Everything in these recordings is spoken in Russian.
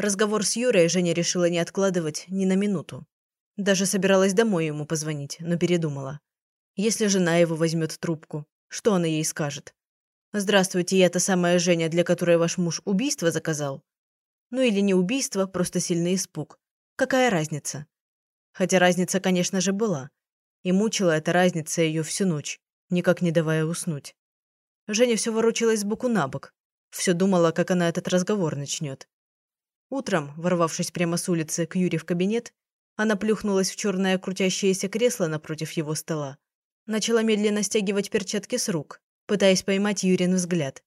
Разговор с Юрой Женя решила не откладывать ни на минуту. Даже собиралась домой ему позвонить, но передумала. Если жена его возьмет трубку, что она ей скажет? «Здравствуйте, я та самая Женя, для которой ваш муж убийство заказал?» Ну или не убийство, просто сильный испуг. Какая разница? Хотя разница, конечно же, была. И мучила эта разница ее всю ночь, никак не давая уснуть. Женя все ворочалась сбоку на бок. Все думала, как она этот разговор начнет. Утром, ворвавшись прямо с улицы к Юре в кабинет, она плюхнулась в черное крутящееся кресло напротив его стола. Начала медленно стягивать перчатки с рук, пытаясь поймать Юрин взгляд.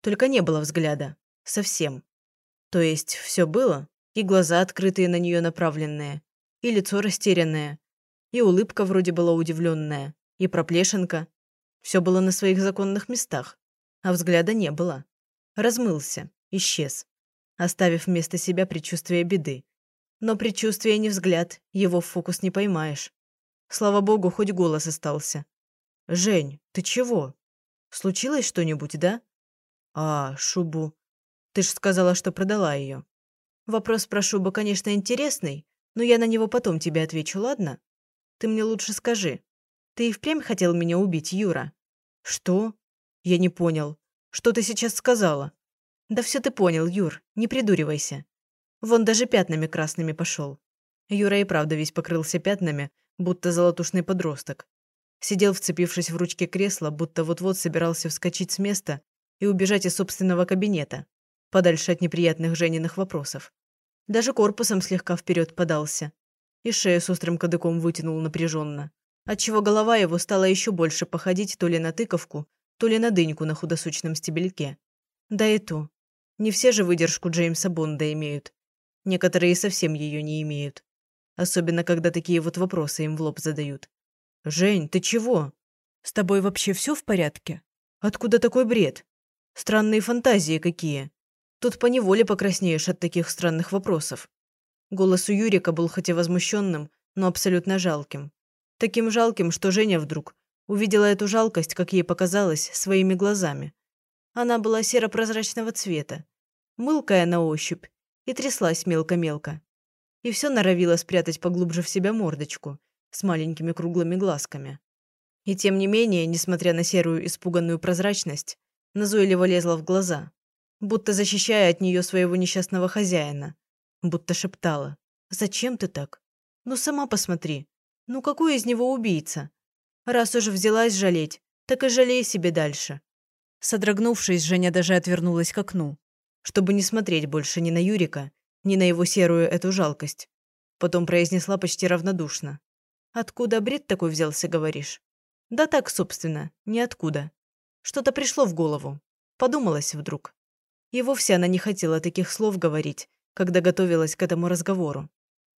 Только не было взгляда. Совсем. То есть все было, и глаза открытые на нее направленные, и лицо растерянное, и улыбка вроде была удивленная, и проплешинка. Все было на своих законных местах, а взгляда не было. Размылся, исчез, оставив вместо себя предчувствие беды. Но предчувствие не взгляд, его в фокус не поймаешь. Слава богу, хоть голос остался. «Жень, ты чего?» Случилось что-нибудь, да? А, шубу. Ты ж сказала, что продала ее. Вопрос про шубу, конечно, интересный, но я на него потом тебе отвечу, ладно? Ты мне лучше скажи. Ты и впрямь хотел меня убить, Юра? Что? Я не понял. Что ты сейчас сказала? Да все ты понял, Юр, не придуривайся. Вон даже пятнами красными пошел. Юра и правда весь покрылся пятнами, будто золотушный подросток. Сидел, вцепившись в ручки кресла, будто вот-вот собирался вскочить с места и убежать из собственного кабинета, подальше от неприятных Жениных вопросов. Даже корпусом слегка вперед подался. И шею с острым кадыком вытянул напряженно, отчего голова его стала еще больше походить то ли на тыковку, то ли на дыньку на худосочном стебельке. Да и то. Не все же выдержку Джеймса Бонда имеют. Некоторые совсем ее не имеют. Особенно, когда такие вот вопросы им в лоб задают. «Жень, ты чего? С тобой вообще все в порядке? Откуда такой бред? Странные фантазии какие. Тут поневоле покраснеешь от таких странных вопросов». Голос у Юрика был хоть и возмущенным, но абсолютно жалким. Таким жалким, что Женя вдруг увидела эту жалкость, как ей показалось, своими глазами. Она была серо-прозрачного цвета, мылкая на ощупь, и тряслась мелко-мелко. И все норовила спрятать поглубже в себя мордочку – с маленькими круглыми глазками. И тем не менее, несмотря на серую испуганную прозрачность, назойливо лезла в глаза, будто защищая от нее своего несчастного хозяина, будто шептала «Зачем ты так? Ну сама посмотри, ну какой из него убийца? Раз уже взялась жалеть, так и жалей себе дальше». Содрогнувшись, Женя даже отвернулась к окну, чтобы не смотреть больше ни на Юрика, ни на его серую эту жалкость. Потом произнесла почти равнодушно. Откуда бред такой взялся, говоришь? Да так, собственно, ниоткуда. Что-то пришло в голову. Подумалось вдруг. И вовсе она не хотела таких слов говорить, когда готовилась к этому разговору.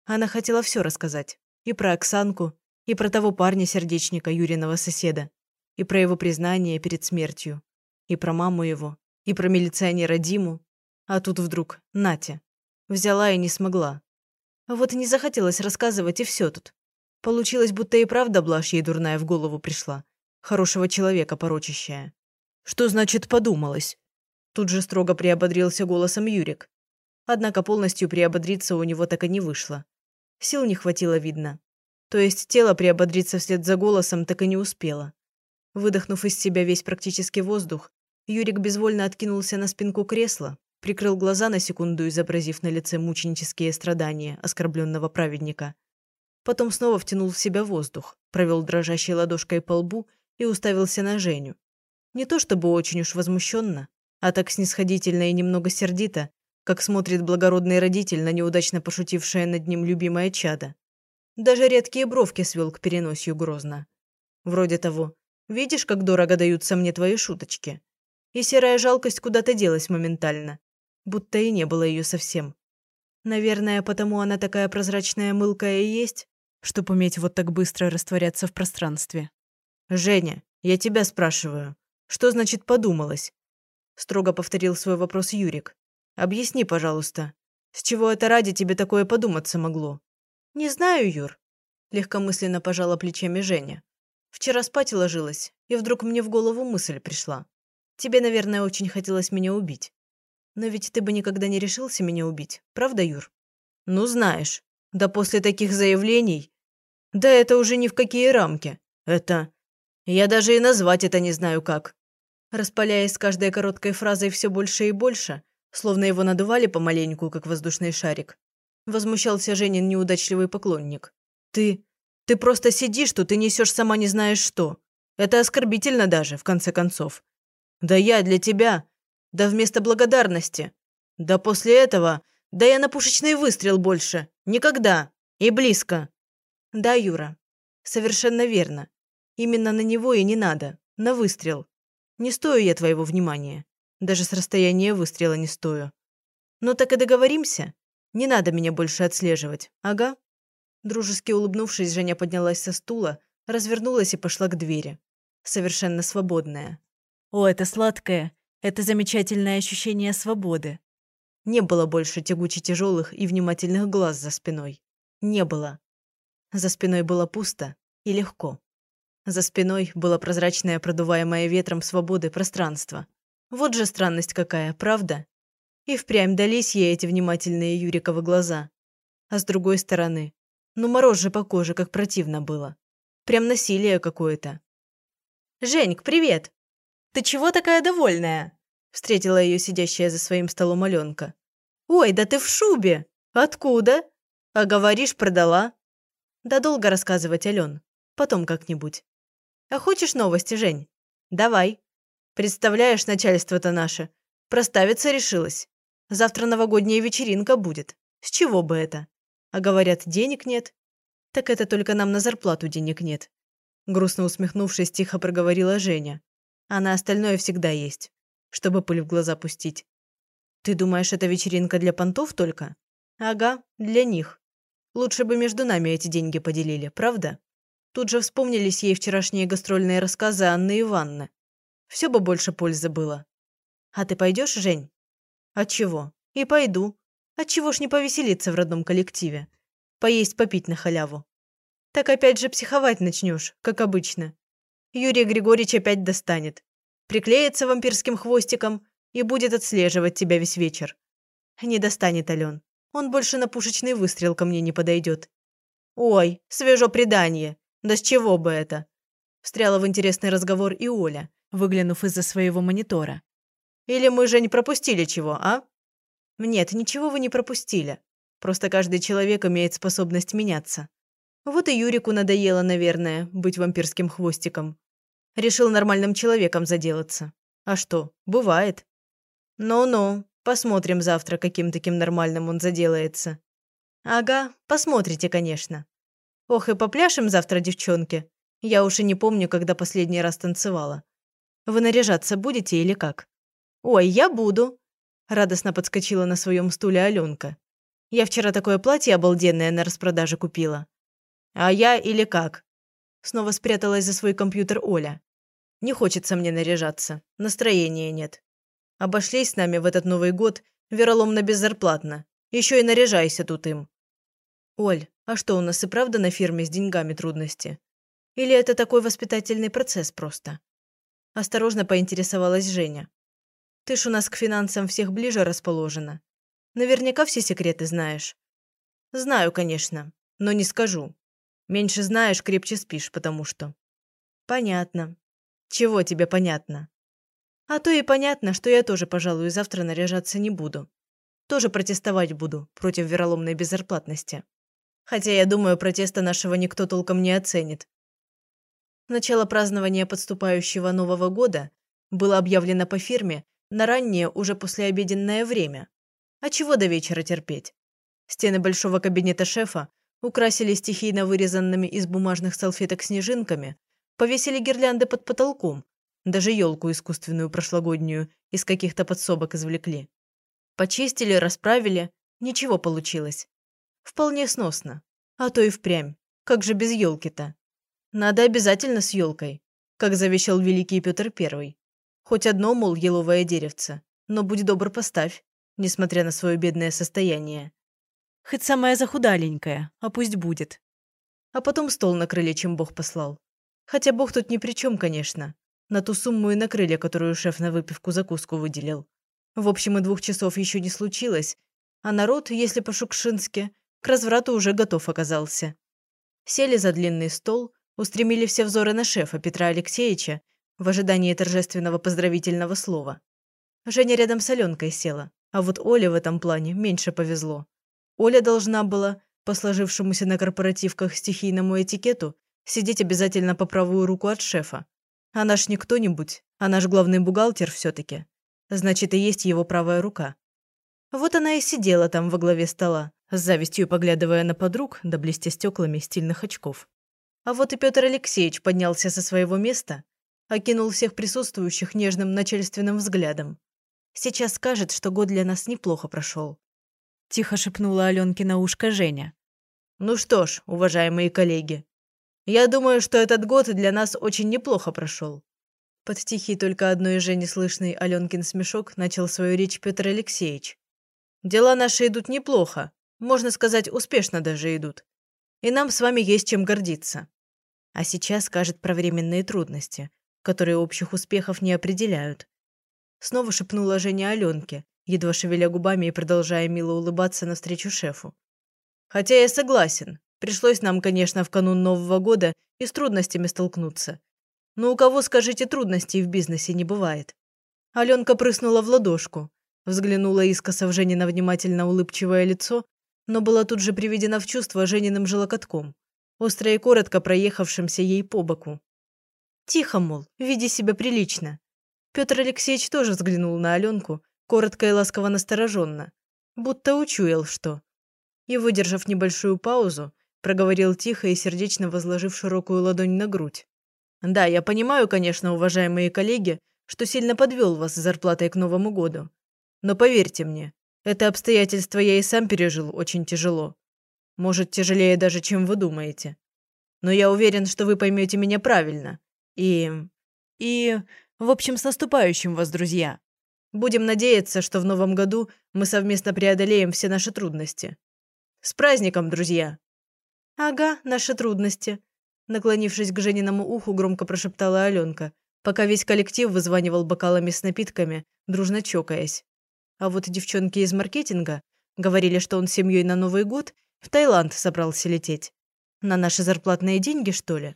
Она хотела все рассказать. И про Оксанку, и про того парня-сердечника Юриного соседа, и про его признание перед смертью, и про маму его, и про милиционера Диму. А тут вдруг Натя. Взяла и не смогла. Вот и не захотелось рассказывать, и все тут. Получилось, будто и правда блажь ей дурная в голову пришла. Хорошего человека порочащая. Что значит «подумалось»? Тут же строго приободрился голосом Юрик. Однако полностью приободриться у него так и не вышло. Сил не хватило, видно. То есть тело приободриться вслед за голосом так и не успело. Выдохнув из себя весь практически воздух, Юрик безвольно откинулся на спинку кресла, прикрыл глаза на секунду, изобразив на лице мученические страдания оскорбленного праведника – Потом снова втянул в себя воздух, провел дрожащей ладошкой по лбу и уставился на Женю. Не то чтобы очень уж возмущенно, а так снисходительно и немного сердито, как смотрит благородный родитель на неудачно пошутившее над ним любимое чадо. Даже редкие бровки свел к переносию грозно. Вроде того, видишь, как дорого даются мне твои шуточки. И серая жалкость куда-то делась моментально, будто и не было ее совсем. Наверное, потому она такая прозрачная мылкая и есть, чтобы уметь вот так быстро растворяться в пространстве. «Женя, я тебя спрашиваю. Что значит «подумалось»?» Строго повторил свой вопрос Юрик. «Объясни, пожалуйста, с чего это ради тебе такое подуматься могло?» «Не знаю, Юр», – легкомысленно пожала плечами Женя. «Вчера спать ложилась, и вдруг мне в голову мысль пришла. Тебе, наверное, очень хотелось меня убить. Но ведь ты бы никогда не решился меня убить, правда, Юр? Ну, знаешь, да после таких заявлений... Да это уже ни в какие рамки. Это... Я даже и назвать это не знаю как. Распаляясь каждой короткой фразой все больше и больше, словно его надували помаленьку, как воздушный шарик, возмущался Женин неудачливый поклонник. «Ты... ты просто сидишь тут и несешь сама не знаешь что. Это оскорбительно даже, в конце концов. Да я для тебя... Да вместо благодарности. Да после этого... Да я на пушечный выстрел больше. Никогда. И близко. Да, Юра. Совершенно верно. Именно на него и не надо. На выстрел. Не стою я твоего внимания. Даже с расстояния выстрела не стою. Ну так и договоримся. Не надо меня больше отслеживать. Ага. Дружески улыбнувшись, Женя поднялась со стула, развернулась и пошла к двери. Совершенно свободная. О, это сладкое, это замечательное ощущение свободы. Не было больше тягуче тяжелых и внимательных глаз за спиной. Не было. За спиной было пусто и легко. За спиной было прозрачное, продуваемое ветром свободы пространство. Вот же странность какая, правда? И впрямь дались ей эти внимательные Юриковы глаза. А с другой стороны, ну мороз же по коже, как противно было. Прям насилие какое-то. «Женьк, привет!» «Ты чего такая довольная?» Встретила ее сидящая за своим столом Аленка. «Ой, да ты в шубе! Откуда? А говоришь, продала?» «Да долго рассказывать, Ален. Потом как-нибудь. А хочешь новости, Жень? Давай. Представляешь, начальство-то наше. Проставиться решилось. Завтра новогодняя вечеринка будет. С чего бы это? А говорят, денег нет. Так это только нам на зарплату денег нет. Грустно усмехнувшись, тихо проговорила Женя. А на остальное всегда есть. Чтобы пыль в глаза пустить. Ты думаешь, это вечеринка для понтов только? Ага, для них. Лучше бы между нами эти деньги поделили, правда? Тут же вспомнились ей вчерашние гастрольные рассказы Анны Ивановны. Все бы больше пользы было. А ты пойдешь, Жень? От чего? И пойду. От чего ж не повеселиться в родном коллективе? Поесть, попить на халяву. Так опять же психовать начнешь, как обычно. Юрий Григорьевич опять достанет. Приклеится вампирским хвостиком и будет отслеживать тебя весь вечер. Не достанет, Ален. Он больше на пушечный выстрел ко мне не подойдет. Ой, свежо предание. Да с чего бы это? Встряла в интересный разговор и Оля, выглянув из-за своего монитора. Или мы же не пропустили чего, а? Нет, ничего вы не пропустили. Просто каждый человек имеет способность меняться. Вот и Юрику надоело, наверное, быть вампирским хвостиком. Решил нормальным человеком заделаться. А что, бывает. Ну-ну, посмотрим завтра, каким таким нормальным он заделается. Ага, посмотрите, конечно. Ох, и попляшем завтра, девчонки. Я уж и не помню, когда последний раз танцевала. Вы наряжаться будете или как? Ой, я буду. Радостно подскочила на своем стуле Аленка. Я вчера такое платье обалденное на распродаже купила. А я или как? Снова спряталась за свой компьютер Оля. Не хочется мне наряжаться. Настроения нет. Обошлись с нами в этот Новый год вероломно беззарплатно. Еще и наряжайся тут им. Оль, а что, у нас и правда на фирме с деньгами трудности? Или это такой воспитательный процесс просто? Осторожно поинтересовалась Женя. Ты ж у нас к финансам всех ближе расположена. Наверняка все секреты знаешь. Знаю, конечно, но не скажу. Меньше знаешь, крепче спишь, потому что. Понятно. Чего тебе понятно? А то и понятно, что я тоже, пожалуй, завтра наряжаться не буду. Тоже протестовать буду против вероломной беззарплатности. Хотя, я думаю, протеста нашего никто толком не оценит. Начало празднования подступающего Нового года было объявлено по фирме на раннее, уже послеобеденное время. А чего до вечера терпеть? Стены большого кабинета шефа украсили стихийно вырезанными из бумажных салфеток снежинками, повесили гирлянды под потолком, даже елку искусственную прошлогоднюю из каких-то подсобок извлекли. Почистили, расправили, ничего получилось. Вполне сносно. А то и впрямь. Как же без елки-то? Надо обязательно с елкой, как завещал великий Петр Первый. Хоть одно, мол, еловое деревце, но будь добр поставь, несмотря на свое бедное состояние. Хоть самая захудаленькая, а пусть будет. А потом стол накрыли, чем Бог послал. Хотя Бог тут ни при чем, конечно. На ту сумму и накрыли, которую шеф на выпивку закуску выделил. В общем, и двух часов еще не случилось, а народ, если по-шукшински, к разврату уже готов оказался. Сели за длинный стол, устремили все взоры на шефа Петра Алексеевича в ожидании торжественного поздравительного слова. Женя рядом с Аленкой села, а вот Оле в этом плане меньше повезло. Оля должна была, по сложившемуся на корпоративках стихийному этикету, сидеть обязательно по правую руку от шефа. Она ж не кто-нибудь, она ж главный бухгалтер все-таки. Значит, и есть его правая рука. Вот она и сидела там во главе стола, с завистью поглядывая на подруг, да блестя стеклами стильных очков. А вот и Петр Алексеевич поднялся со своего места, окинул всех присутствующих нежным начальственным взглядом. Сейчас скажет, что год для нас неплохо прошел. Тихо шепнула Аленке на ушко Женя. Ну что ж, уважаемые коллеги, я думаю, что этот год для нас очень неплохо прошел. Под тихий только одной из Жени слышный Аленкин смешок начал свою речь Петр Алексеевич. Дела наши идут неплохо, можно сказать, успешно даже идут. И нам с вами есть чем гордиться. А сейчас скажет про временные трудности, которые общих успехов не определяют. Снова шепнула Женя Аленке, едва шевеля губами и продолжая мило улыбаться навстречу шефу. Хотя я согласен, пришлось нам, конечно, в канун Нового года и с трудностями столкнуться. Но у кого, скажите, трудностей в бизнесе не бывает? Аленка прыснула в ладошку, взглянула искоса в Жене на внимательно улыбчивое лицо но была тут же приведена в чувство Жениным желокотком, остро и коротко проехавшимся ей по боку. «Тихо, мол, веди себя прилично». Петр Алексеевич тоже взглянул на Аленку, коротко и ласково настороженно, будто учуял что. И, выдержав небольшую паузу, проговорил тихо и сердечно возложив широкую ладонь на грудь. «Да, я понимаю, конечно, уважаемые коллеги, что сильно подвел вас с зарплатой к Новому году. Но поверьте мне, это обстоятельство я и сам пережил очень тяжело. Может, тяжелее даже, чем вы думаете. Но я уверен, что вы поймете меня правильно. И... И... В общем, с наступающим вас, друзья. Будем надеяться, что в новом году мы совместно преодолеем все наши трудности. С праздником, друзья! Ага, наши трудности. Наклонившись к Жениному уху, громко прошептала Аленка, пока весь коллектив вызванивал бокалами с напитками, дружно чокаясь. А вот девчонки из маркетинга говорили, что он с семьей на Новый год в Таиланд собрался лететь. На наши зарплатные деньги, что ли?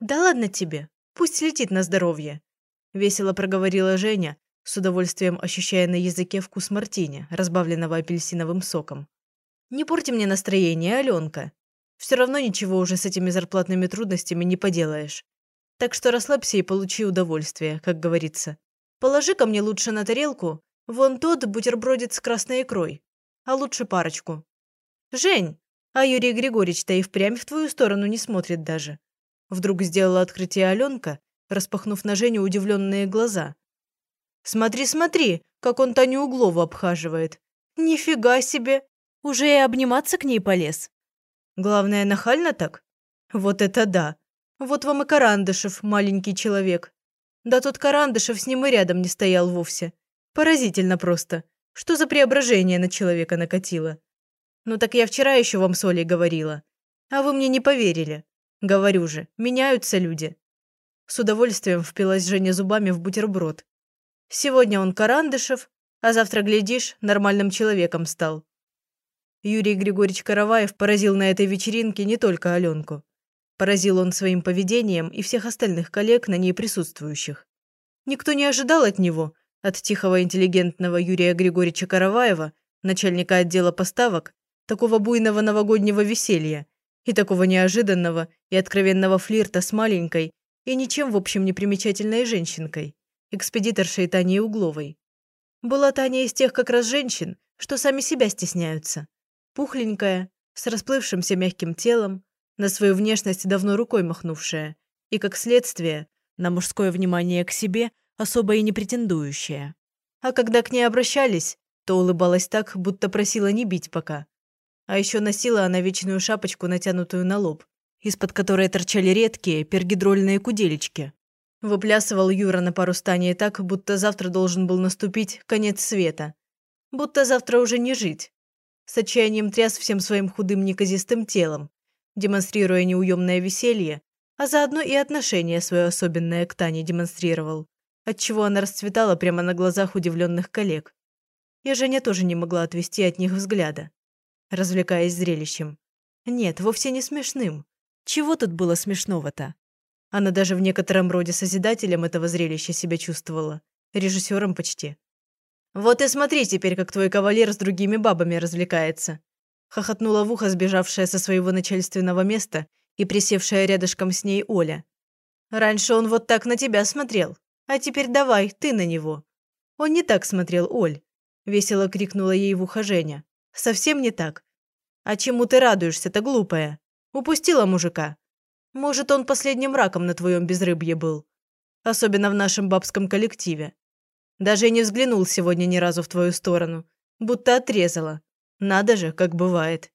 Да ладно тебе, пусть летит на здоровье. Весело проговорила Женя, с удовольствием ощущая на языке вкус мартини, разбавленного апельсиновым соком. «Не порти мне настроение, Аленка. Все равно ничего уже с этими зарплатными трудностями не поделаешь. Так что расслабься и получи удовольствие, как говорится. Положи ко мне лучше на тарелку Вон тот бутербродит с красной икрой. А лучше парочку. Жень, а Юрий Григорьевич-то и впрямь в твою сторону не смотрит даже. Вдруг сделала открытие Аленка, распахнув на Женю удивленные глаза. «Смотри, смотри, как он Таню Углову обхаживает. Нифига себе! Уже и обниматься к ней полез. Главное, нахально так? Вот это да! Вот вам и Карандышев, маленький человек. Да тот Карандышев с ним и рядом не стоял вовсе. Поразительно просто. Что за преображение на человека накатило? Ну так я вчера еще вам с Олей говорила. А вы мне не поверили. Говорю же, меняются люди. С удовольствием впилась Женя зубами в бутерброд. Сегодня он Карандышев, а завтра, глядишь, нормальным человеком стал. Юрий Григорьевич Караваев поразил на этой вечеринке не только Аленку. Поразил он своим поведением и всех остальных коллег, на ней присутствующих. Никто не ожидал от него, от тихого интеллигентного Юрия Григорьевича Караваева, начальника отдела поставок, такого буйного новогоднего веселья и такого неожиданного и откровенного флирта с маленькой и ничем в общем не примечательной женщинкой, экспедиторшей Таней Угловой. Была Таня из тех как раз женщин, что сами себя стесняются. Пухленькая, с расплывшимся мягким телом, на свою внешность давно рукой махнувшая, и, как следствие, на мужское внимание к себе особо и не претендующая. А когда к ней обращались, то улыбалась так, будто просила не бить пока. А еще носила она вечную шапочку, натянутую на лоб, из-под которой торчали редкие пергидрольные куделечки. Выплясывал Юра на пару станей так, будто завтра должен был наступить конец света. Будто завтра уже не жить. С отчаянием тряс всем своим худым неказистым телом, демонстрируя неуемное веселье, а заодно и отношение свое особенное к Тане демонстрировал отчего она расцветала прямо на глазах удивленных коллег. И Женя тоже не могла отвести от них взгляда, развлекаясь зрелищем. Нет, вовсе не смешным. Чего тут было смешного-то? Она даже в некотором роде созидателем этого зрелища себя чувствовала. Режиссером почти. «Вот и смотри теперь, как твой кавалер с другими бабами развлекается», хохотнула в ухо сбежавшая со своего начальственного места и присевшая рядышком с ней Оля. «Раньше он вот так на тебя смотрел, а теперь давай, ты на него». «Он не так смотрел, Оль», – весело крикнула ей в ухо Женя. «Совсем не так. А чему ты радуешься-то, глупая? Упустила мужика. Может, он последним раком на твоем безрыбье был. Особенно в нашем бабском коллективе. Даже и не взглянул сегодня ни разу в твою сторону. Будто отрезала. Надо же, как бывает.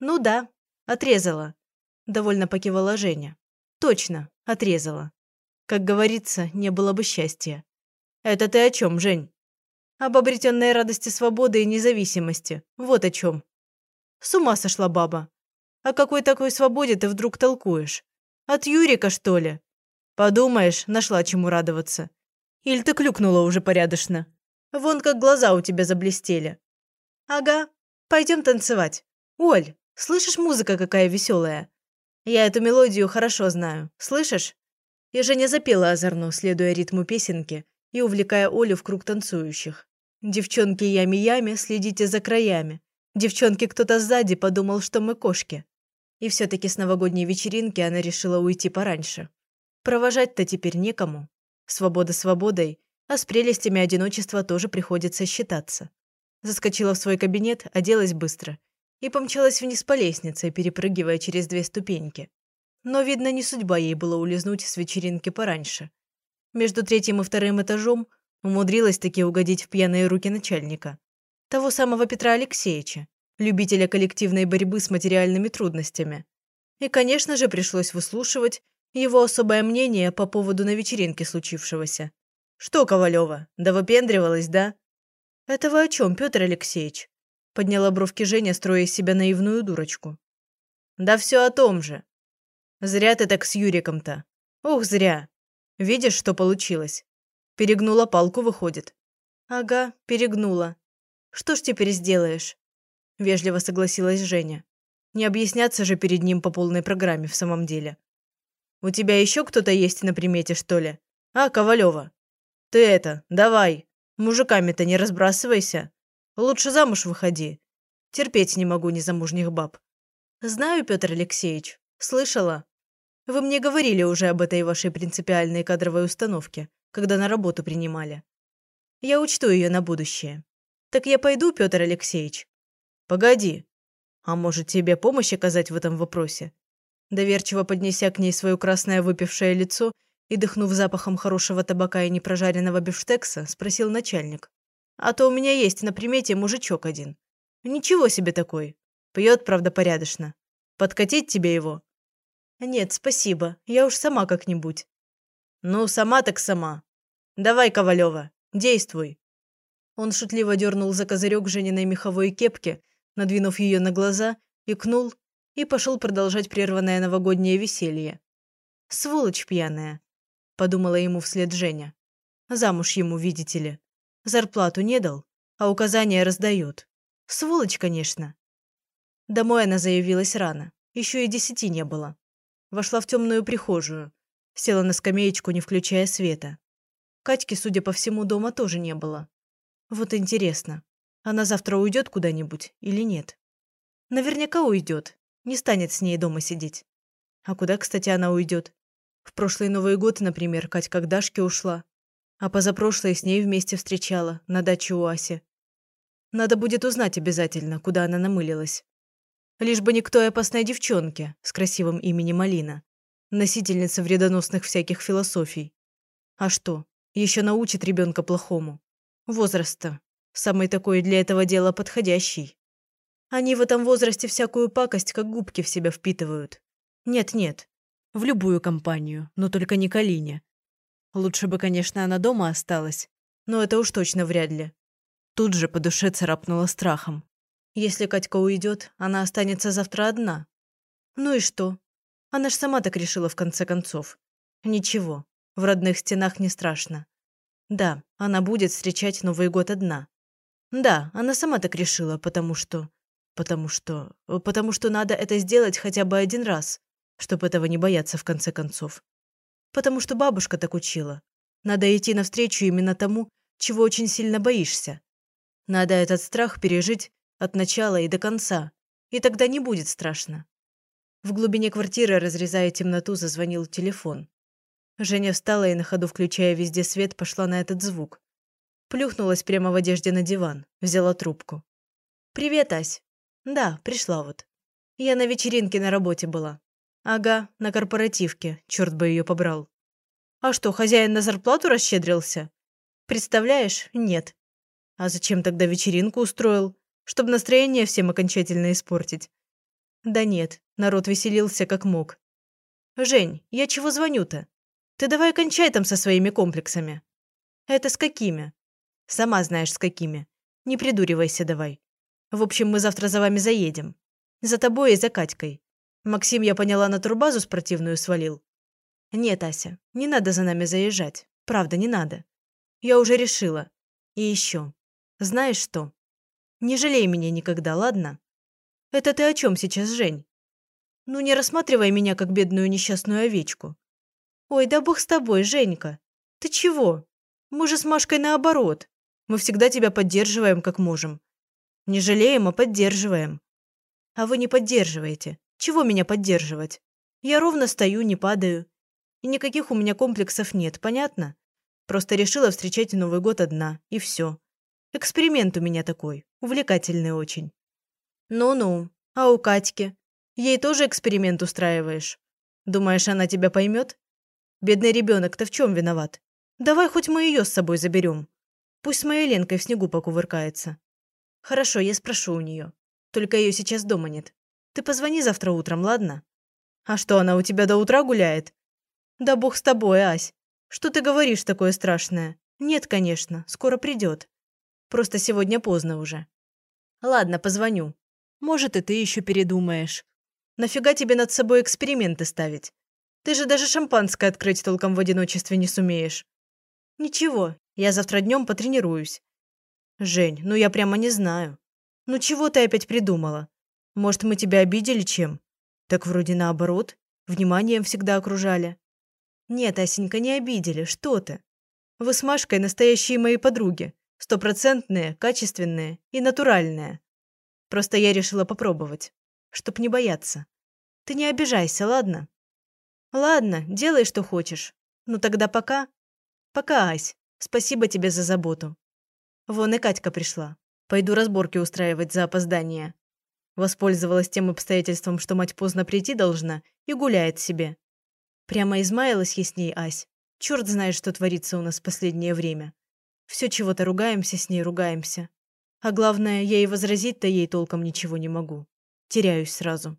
Ну да, отрезала. Довольно покивала Женя. Точно, отрезала. Как говорится, не было бы счастья. Это ты о чем, Жень? Об обретенной радости свободы и независимости. Вот о чем. С ума сошла баба. О какой такой свободе ты вдруг толкуешь? От Юрика, что ли? Подумаешь, нашла чему радоваться. Или ты клюкнула уже порядочно? Вон как глаза у тебя заблестели. Ага, пойдем танцевать. Оль, слышишь, музыка какая веселая? Я эту мелодию хорошо знаю. Слышишь? И Женя запела озорно, следуя ритму песенки и увлекая Олю в круг танцующих. Девчонки ями-ями, следите за краями. Девчонки кто-то сзади подумал, что мы кошки. И все-таки с новогодней вечеринки она решила уйти пораньше. Провожать-то теперь некому. Свобода свободой, а с прелестями одиночества тоже приходится считаться. Заскочила в свой кабинет, оделась быстро и помчалась вниз по лестнице, перепрыгивая через две ступеньки. Но, видно, не судьба ей было улизнуть с вечеринки пораньше. Между третьим и вторым этажом умудрилась таки угодить в пьяные руки начальника. Того самого Петра Алексеевича, любителя коллективной борьбы с материальными трудностями. И, конечно же, пришлось выслушивать его особое мнение по поводу на вечеринке случившегося. «Что, Ковалева, да выпендривалась, да?» «Это вы о чем, Петр Алексеевич?» Подняла бровки Женя, строя из себя наивную дурочку. «Да все о том же. Зря ты так с Юриком-то. Ух, зря. Видишь, что получилось? Перегнула палку, выходит». «Ага, перегнула. Что ж теперь сделаешь?» Вежливо согласилась Женя. Не объясняться же перед ним по полной программе в самом деле. «У тебя еще кто-то есть на примете, что ли? А, Ковалева? Ты это, давай, мужиками-то не разбрасывайся. Лучше замуж выходи. Терпеть не могу незамужних баб». «Знаю, Петр Алексеевич. Слышала. Вы мне говорили уже об этой вашей принципиальной кадровой установке, когда на работу принимали. Я учту ее на будущее. Так я пойду, Петр Алексеевич? Погоди. А может, тебе помощь оказать в этом вопросе? Доверчиво поднеся к ней свое красное выпившее лицо и дыхнув запахом хорошего табака и непрожаренного бифштекса, спросил начальник. А то у меня есть на примете мужичок один. Ничего себе такой. Пьет, правда, порядочно. Подкатить тебе его? Нет, спасибо. Я уж сама как-нибудь. Ну, сама так сама. Давай, Ковалева, действуй. Он шутливо дернул за козырек Жениной меховой кепки, надвинув ее на глаза, икнул и пошел продолжать прерванное новогоднее веселье. «Сволочь пьяная», – подумала ему вслед Женя. «Замуж ему, видите ли. Зарплату не дал, а указания раздает. Сволочь, конечно». Домой она заявилась рано, еще и десяти не было. Вошла в темную прихожую, села на скамеечку, не включая света. Катьки, судя по всему, дома тоже не было. Вот интересно, она завтра уйдет куда-нибудь или нет? Наверняка уйдет, не станет с ней дома сидеть. А куда, кстати, она уйдет? В прошлый Новый год, например, Катька к Дашке ушла. А позапрошлой с ней вместе встречала, на даче у Аси. Надо будет узнать обязательно, куда она намылилась. Лишь бы никто и опасной девчонке с красивым именем Алина. Носительница вредоносных всяких философий. А что, еще научит ребенка плохому. Возраста. Самый такой для этого дела подходящий. Они в этом возрасте всякую пакость, как губки в себя впитывают. Нет-нет. В любую компанию, но только не к Алине. Лучше бы, конечно, она дома осталась. Но это уж точно вряд ли. Тут же по душе царапнула страхом. Если Катька уйдет, она останется завтра одна. Ну и что? Она ж сама так решила в конце концов. Ничего, в родных стенах не страшно. Да, она будет встречать Новый год одна. Да, она сама так решила, потому что... Потому что... Потому что надо это сделать хотя бы один раз, чтобы этого не бояться в конце концов. Потому что бабушка так учила. Надо идти навстречу именно тому, чего очень сильно боишься. Надо этот страх пережить от начала и до конца, и тогда не будет страшно. В глубине квартиры, разрезая темноту, зазвонил телефон. Женя встала и на ходу, включая везде свет, пошла на этот звук. Плюхнулась прямо в одежде на диван, взяла трубку. «Привет, Ась». «Да, пришла вот. Я на вечеринке на работе была. Ага, на корпоративке, черт бы ее побрал. А что, хозяин на зарплату расщедрился? Представляешь, нет. А зачем тогда вечеринку устроил? Чтобы настроение всем окончательно испортить. Да нет, народ веселился как мог. Жень, я чего звоню-то? Ты давай кончай там со своими комплексами. Это с какими? Сама знаешь, с какими. Не придуривайся давай. В общем, мы завтра за вами заедем. За тобой и за Катькой. Максим, я поняла, на турбазу спортивную свалил. Нет, Ася, не надо за нами заезжать. Правда, не надо. Я уже решила. И еще. Знаешь что? Не жалей меня никогда, ладно? Это ты о чем сейчас, Жень? Ну, не рассматривай меня как бедную несчастную овечку. Ой, да бог с тобой, Женька. Ты чего? Мы же с Машкой наоборот. Мы всегда тебя поддерживаем, как можем. Не жалеем, а поддерживаем. А вы не поддерживаете. Чего меня поддерживать? Я ровно стою, не падаю. И никаких у меня комплексов нет, понятно? Просто решила встречать Новый год одна, и все. Эксперимент у меня такой, увлекательный очень. Ну-ну, а у Катьки? Ей тоже эксперимент устраиваешь? Думаешь, она тебя поймет? Бедный ребенок-то в чем виноват? Давай хоть мы ее с собой заберем. Пусть с моей Ленкой в снегу покувыркается. Хорошо, я спрошу у нее. Только ее сейчас дома нет. Ты позвони завтра утром, ладно? А что, она у тебя до утра гуляет? Да бог с тобой, Ась. Что ты говоришь такое страшное? Нет, конечно, скоро придет. Просто сегодня поздно уже. Ладно, позвоню. Может, и ты еще передумаешь. Нафига тебе над собой эксперименты ставить? Ты же даже шампанское открыть толком в одиночестве не сумеешь. Ничего, я завтра днем потренируюсь. Жень, ну я прямо не знаю. Ну чего ты опять придумала? Может, мы тебя обидели чем? Так вроде наоборот. Вниманием всегда окружали. Нет, Асенька, не обидели. Что ты? Вы с Машкой настоящие мои подруги. Стопроцентные, качественные и натуральные. Просто я решила попробовать. Чтоб не бояться. Ты не обижайся, ладно? Ладно, делай, что хочешь. Ну тогда пока. Пока, Ась. Спасибо тебе за заботу. Вон и Катька пришла. Пойду разборки устраивать за опоздание. Воспользовалась тем обстоятельством, что мать поздно прийти должна, и гуляет себе. Прямо измаялась я с ней, Ась. Черт знает, что творится у нас в последнее время. Все чего-то ругаемся с ней, ругаемся. А главное, я и возразить-то ей толком ничего не могу. Теряюсь сразу.